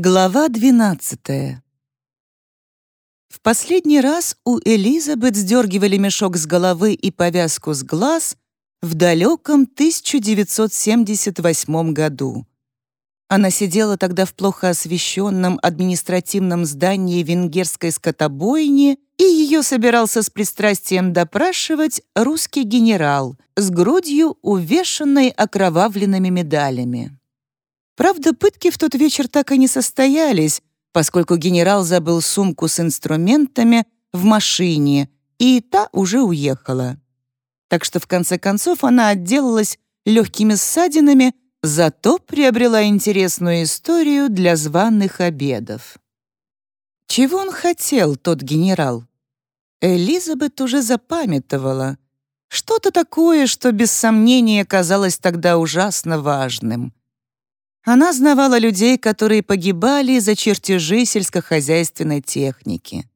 Глава 12 В последний раз у Элизабет сдергивали мешок с головы и повязку с глаз в далеком 1978 году. Она сидела тогда в плохо освещенном административном здании венгерской скотобойни, и ее собирался с пристрастием допрашивать русский генерал с грудью, увешанной окровавленными медалями. Правда, пытки в тот вечер так и не состоялись, поскольку генерал забыл сумку с инструментами в машине, и та уже уехала. Так что в конце концов она отделалась легкими ссадинами, зато приобрела интересную историю для званых обедов. Чего он хотел, тот генерал? Элизабет уже запамятовала. Что-то такое, что без сомнения казалось тогда ужасно важным. Она знавала людей, которые погибали за чертежи сельскохозяйственной техники.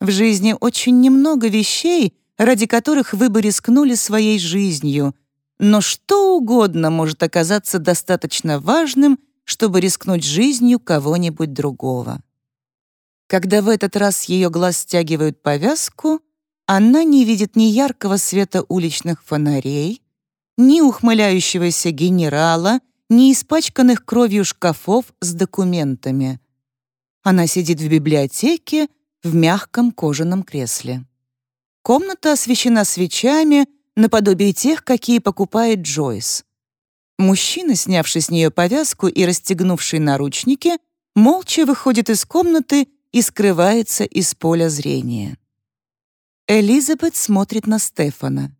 В жизни очень немного вещей, ради которых вы бы рискнули своей жизнью, но что угодно может оказаться достаточно важным, чтобы рискнуть жизнью кого-нибудь другого. Когда в этот раз ее глаз стягивают повязку, она не видит ни яркого света уличных фонарей, ни ухмыляющегося генерала, ни испачканных кровью шкафов с документами. Она сидит в библиотеке в мягком кожаном кресле. Комната освещена свечами, наподобие тех, какие покупает Джойс. Мужчина, снявший с нее повязку и расстегнувший наручники, молча выходит из комнаты и скрывается из поля зрения. Элизабет смотрит на Стефана.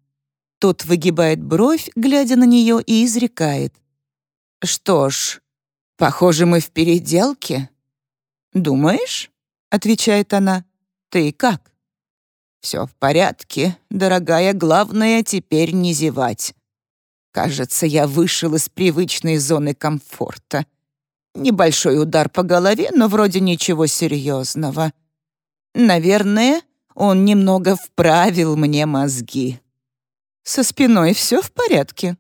Тот выгибает бровь, глядя на нее, и изрекает. «Что ж, похоже, мы в переделке». «Думаешь?» — отвечает она. «Ты как?» «Все в порядке, дорогая, главное теперь не зевать. Кажется, я вышел из привычной зоны комфорта. Небольшой удар по голове, но вроде ничего серьезного. Наверное, он немного вправил мне мозги. Со спиной все в порядке?»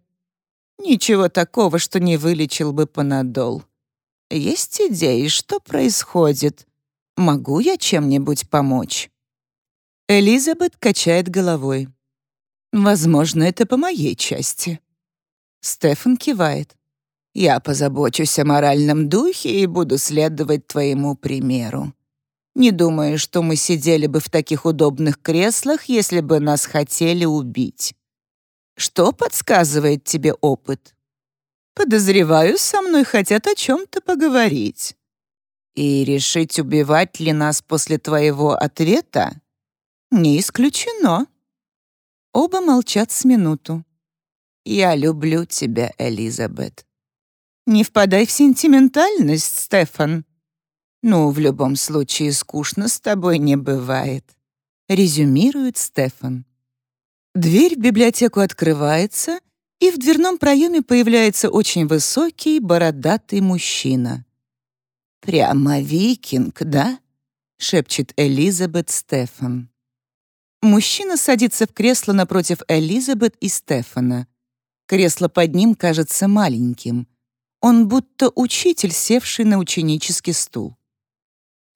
Ничего такого, что не вылечил бы панадол. Есть идеи, что происходит? Могу я чем-нибудь помочь?» Элизабет качает головой. «Возможно, это по моей части». Стефан кивает. «Я позабочусь о моральном духе и буду следовать твоему примеру. Не думаю, что мы сидели бы в таких удобных креслах, если бы нас хотели убить. Что подсказывает тебе опыт? Подозреваю, со мной хотят о чем-то поговорить. И решить, убивать ли нас после твоего ответа? Не исключено. Оба молчат с минуту. Я люблю тебя, Элизабет. Не впадай в сентиментальность, Стефан. Ну, в любом случае, скучно с тобой не бывает. Резюмирует Стефан. Дверь в библиотеку открывается, и в дверном проеме появляется очень высокий, бородатый мужчина. «Прямо викинг, да?» — шепчет Элизабет Стефан. Мужчина садится в кресло напротив Элизабет и Стефана. Кресло под ним кажется маленьким. Он будто учитель, севший на ученический стул.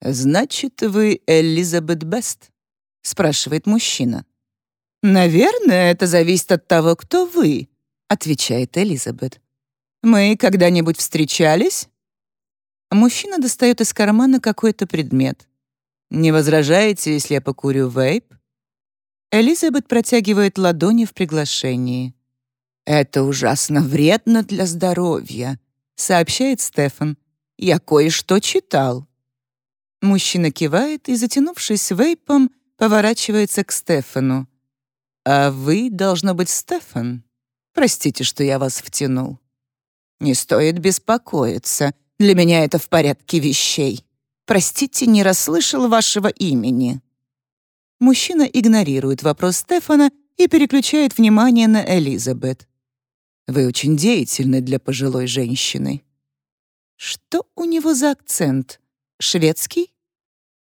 «Значит, вы Элизабет Бест?» — спрашивает мужчина. «Наверное, это зависит от того, кто вы», — отвечает Элизабет. «Мы когда-нибудь встречались?» Мужчина достает из кармана какой-то предмет. «Не возражаете, если я покурю вейп?» Элизабет протягивает ладони в приглашении. «Это ужасно вредно для здоровья», — сообщает Стефан. «Я кое-что читал». Мужчина кивает и, затянувшись вейпом, поворачивается к Стефану. «А вы, должно быть, Стефан. Простите, что я вас втянул». «Не стоит беспокоиться. Для меня это в порядке вещей. Простите, не расслышал вашего имени». Мужчина игнорирует вопрос Стефана и переключает внимание на Элизабет. «Вы очень деятельны для пожилой женщины». Что у него за акцент? Шведский?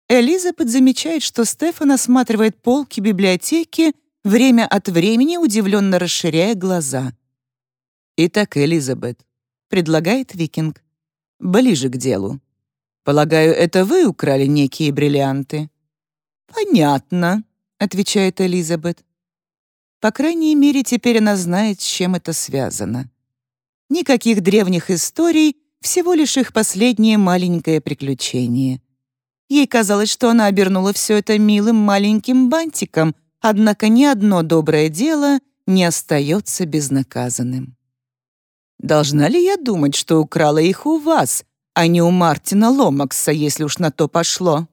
Элизабет замечает, что Стефан осматривает полки библиотеки время от времени удивленно расширяя глаза. «Итак, Элизабет», — предлагает Викинг, — «ближе к делу. Полагаю, это вы украли некие бриллианты?» «Понятно», — отвечает Элизабет. По крайней мере, теперь она знает, с чем это связано. Никаких древних историй, всего лишь их последнее маленькое приключение. Ей казалось, что она обернула все это милым маленьким бантиком, однако ни одно доброе дело не остается безнаказанным. «Должна ли я думать, что украла их у вас, а не у Мартина Ломакса, если уж на то пошло?»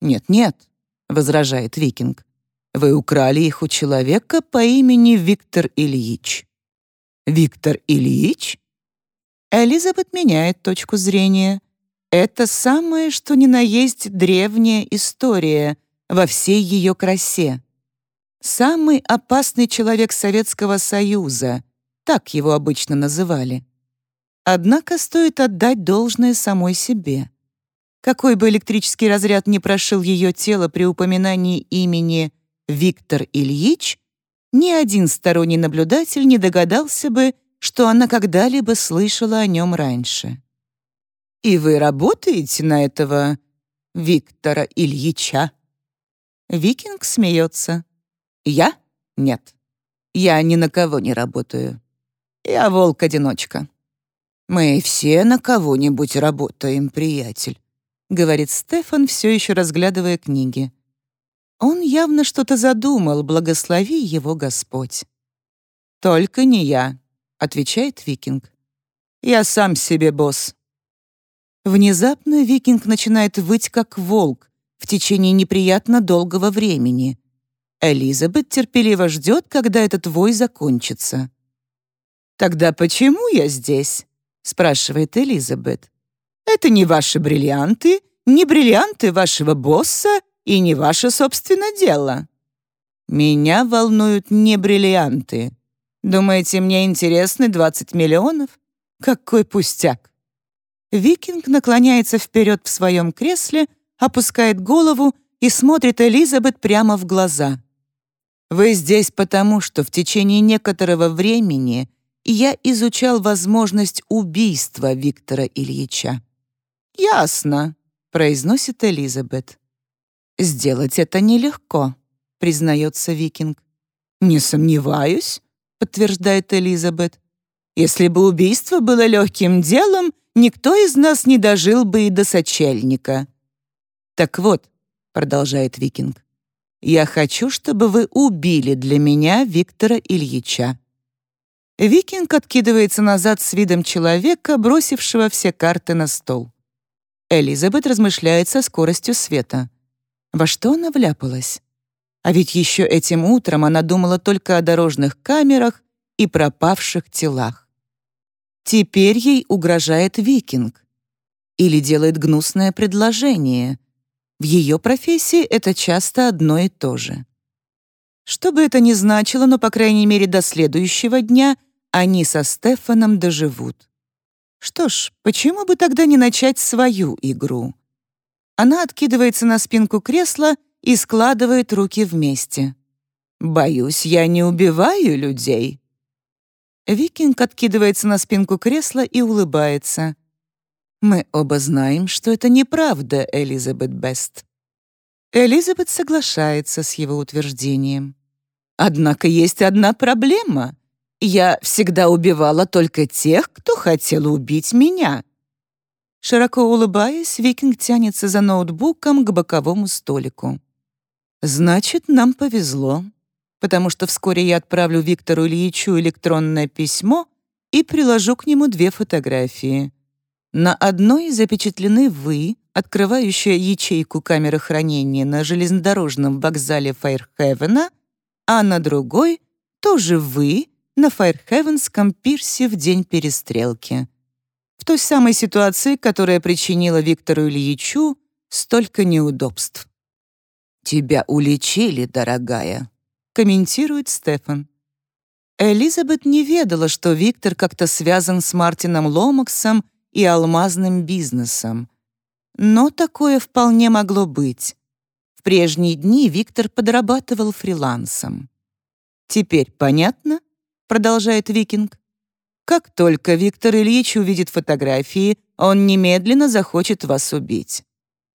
«Нет-нет», — возражает Викинг. «Вы украли их у человека по имени Виктор Ильич». «Виктор Ильич?» Элизабет меняет точку зрения. Это самое, что ни на есть древняя история во всей ее красе. Самый опасный человек Советского Союза, так его обычно называли. Однако стоит отдать должное самой себе. Какой бы электрический разряд ни прошил ее тело при упоминании имени Виктор Ильич, ни один сторонний наблюдатель не догадался бы, что она когда-либо слышала о нем раньше. «И вы работаете на этого Виктора Ильича?» Викинг смеется. «Я? Нет. Я ни на кого не работаю. Я волк-одиночка». «Мы все на кого-нибудь работаем, приятель», — говорит Стефан, все еще разглядывая книги. Он явно что-то задумал, благослови его Господь. «Только не я», — отвечает Викинг. «Я сам себе босс». Внезапно Викинг начинает выть как волк в течение неприятно долгого времени. Элизабет терпеливо ждет, когда этот вой закончится. «Тогда почему я здесь?» — спрашивает Элизабет. «Это не ваши бриллианты, не бриллианты вашего босса и не ваше собственное дело. Меня волнуют не бриллианты. Думаете, мне интересны 20 миллионов? Какой пустяк. Викинг наклоняется вперед в своем кресле, опускает голову и смотрит Элизабет прямо в глаза. «Вы здесь потому, что в течение некоторого времени я изучал возможность убийства Виктора Ильича». «Ясно», — произносит Элизабет. «Сделать это нелегко», — признается Викинг. «Не сомневаюсь», — подтверждает Элизабет. «Если бы убийство было легким делом, никто из нас не дожил бы и до сочельника». «Так вот», — продолжает Викинг, «я хочу, чтобы вы убили для меня Виктора Ильича». Викинг откидывается назад с видом человека, бросившего все карты на стол. Элизабет размышляет со скоростью света. Во что она вляпалась? А ведь еще этим утром она думала только о дорожных камерах и пропавших телах. Теперь ей угрожает викинг. Или делает гнусное предложение. В ее профессии это часто одно и то же. Что бы это ни значило, но, по крайней мере, до следующего дня они со Стефаном доживут. Что ж, почему бы тогда не начать свою игру? Она откидывается на спинку кресла и складывает руки вместе. «Боюсь, я не убиваю людей». Викинг откидывается на спинку кресла и улыбается. «Мы оба знаем, что это неправда, Элизабет Бест». Элизабет соглашается с его утверждением. «Однако есть одна проблема. Я всегда убивала только тех, кто хотел убить меня. Широко улыбаясь, Викинг тянется за ноутбуком к боковому столику. «Значит, нам повезло, потому что вскоре я отправлю Виктору Ильичу электронное письмо и приложу к нему две фотографии. На одной запечатлены вы, открывающая ячейку камеры хранения на железнодорожном вокзале Файрхевена, а на другой — тоже вы на Файрхевенском пирсе в день перестрелки в той самой ситуации, которая причинила Виктору Ильичу столько неудобств. «Тебя уличили, дорогая», — комментирует Стефан. Элизабет не ведала, что Виктор как-то связан с Мартином Ломаксом и алмазным бизнесом. Но такое вполне могло быть. В прежние дни Виктор подрабатывал фрилансом. «Теперь понятно?» — продолжает Викинг. Как только Виктор Ильич увидит фотографии, он немедленно захочет вас убить.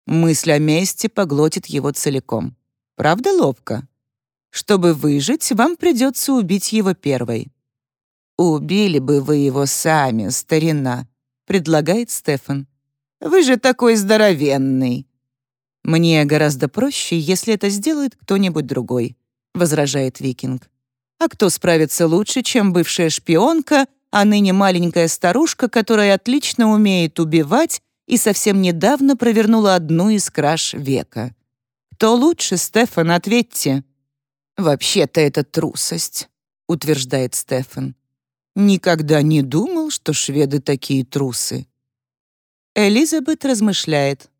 Мысль о мести поглотит его целиком. Правда ловко? Чтобы выжить, вам придется убить его первой. «Убили бы вы его сами, старина», — предлагает Стефан. «Вы же такой здоровенный». «Мне гораздо проще, если это сделает кто-нибудь другой», — возражает Викинг. «А кто справится лучше, чем бывшая шпионка, а ныне маленькая старушка, которая отлично умеет убивать и совсем недавно провернула одну из краж века? Кто лучше, Стефан, ответьте». «Вообще-то это трусость», — утверждает Стефан. Никогда не думал, что шведы такие трусы. Элизабет размышляет.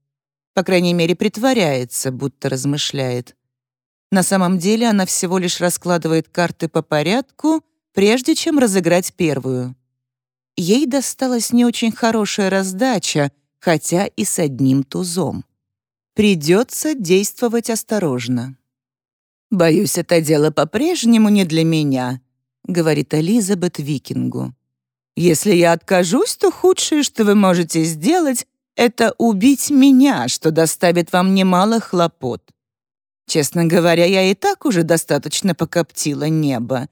По крайней мере, притворяется, будто размышляет. На самом деле она всего лишь раскладывает карты по порядку, прежде чем разыграть первую. Ей досталась не очень хорошая раздача, хотя и с одним тузом. Придется действовать осторожно. «Боюсь, это дело по-прежнему не для меня», говорит Элизабет Викингу. «Если я откажусь, то худшее, что вы можете сделать, это убить меня, что доставит вам немало хлопот. Честно говоря, я и так уже достаточно покоптила небо.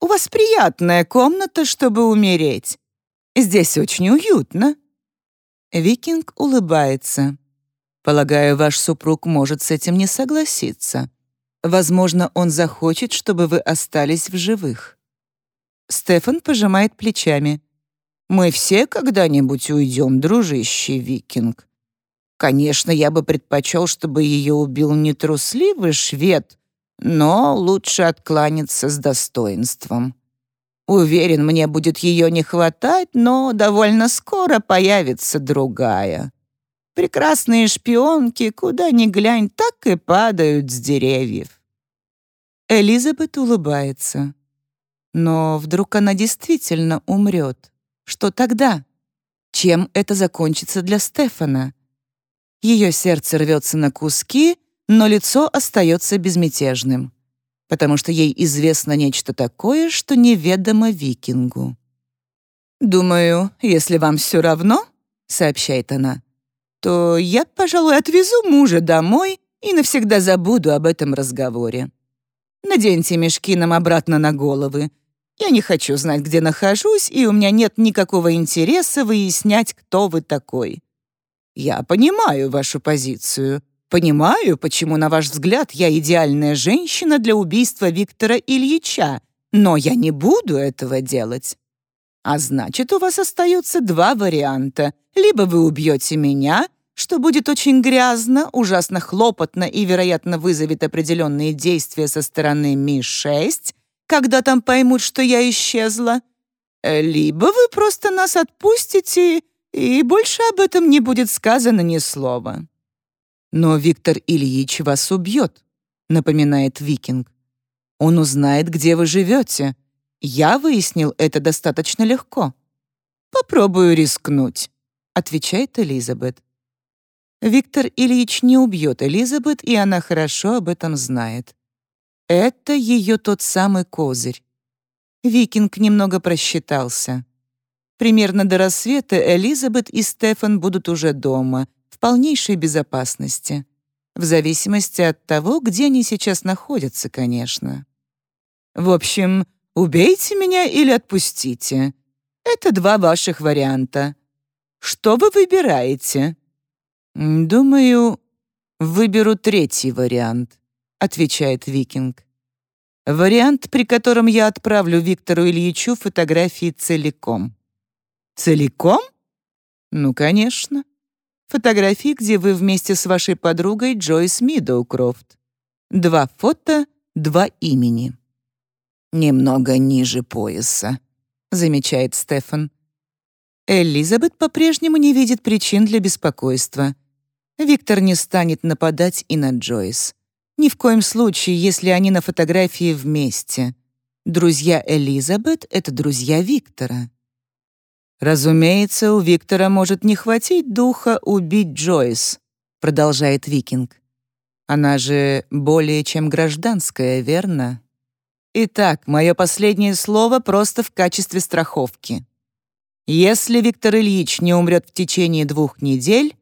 У вас приятная комната, чтобы умереть. Здесь очень уютно». Викинг улыбается. «Полагаю, ваш супруг может с этим не согласиться. Возможно, он захочет, чтобы вы остались в живых». Стефан пожимает плечами. «Мы все когда-нибудь уйдем, дружище викинг. Конечно, я бы предпочел, чтобы ее убил не трусливый швед, но лучше откланяться с достоинством. Уверен, мне будет ее не хватать, но довольно скоро появится другая. Прекрасные шпионки, куда ни глянь, так и падают с деревьев». Элизабет улыбается. Но вдруг она действительно умрет? Что тогда? Чем это закончится для Стефана? Ее сердце рвется на куски, но лицо остается безмятежным, потому что ей известно нечто такое, что неведомо викингу. «Думаю, если вам все равно, — сообщает она, — то я, пожалуй, отвезу мужа домой и навсегда забуду об этом разговоре. Наденьте мешки нам обратно на головы, я не хочу знать, где нахожусь, и у меня нет никакого интереса выяснять, кто вы такой. Я понимаю вашу позицию. Понимаю, почему, на ваш взгляд, я идеальная женщина для убийства Виктора Ильича, но я не буду этого делать. А значит, у вас остаются два варианта. Либо вы убьете меня, что будет очень грязно, ужасно хлопотно и, вероятно, вызовет определенные действия со стороны Ми-6, когда там поймут, что я исчезла. Либо вы просто нас отпустите, и больше об этом не будет сказано ни слова». «Но Виктор Ильич вас убьет», — напоминает Викинг. «Он узнает, где вы живете. Я выяснил это достаточно легко». «Попробую рискнуть», — отвечает Элизабет. Виктор Ильич не убьет Элизабет, и она хорошо об этом знает. Это ее тот самый козырь. Викинг немного просчитался. Примерно до рассвета Элизабет и Стефан будут уже дома, в полнейшей безопасности. В зависимости от того, где они сейчас находятся, конечно. В общем, убейте меня или отпустите. Это два ваших варианта. Что вы выбираете? Думаю, выберу третий вариант отвечает Викинг. Вариант, при котором я отправлю Виктору Ильичу фотографии целиком. Целиком? Ну, конечно. Фотографии, где вы вместе с вашей подругой Джойс Мидоукрофт. Два фото, два имени. Немного ниже пояса, замечает Стефан. Элизабет по-прежнему не видит причин для беспокойства. Виктор не станет нападать и на Джойс. Ни в коем случае, если они на фотографии вместе. Друзья Элизабет — это друзья Виктора. «Разумеется, у Виктора может не хватить духа убить Джойс», — продолжает Викинг. «Она же более чем гражданская, верно? Итак, мое последнее слово просто в качестве страховки. Если Виктор Ильич не умрет в течение двух недель,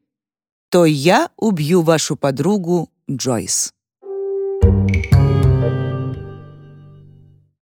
то я убью вашу подругу Джойс. Thank you.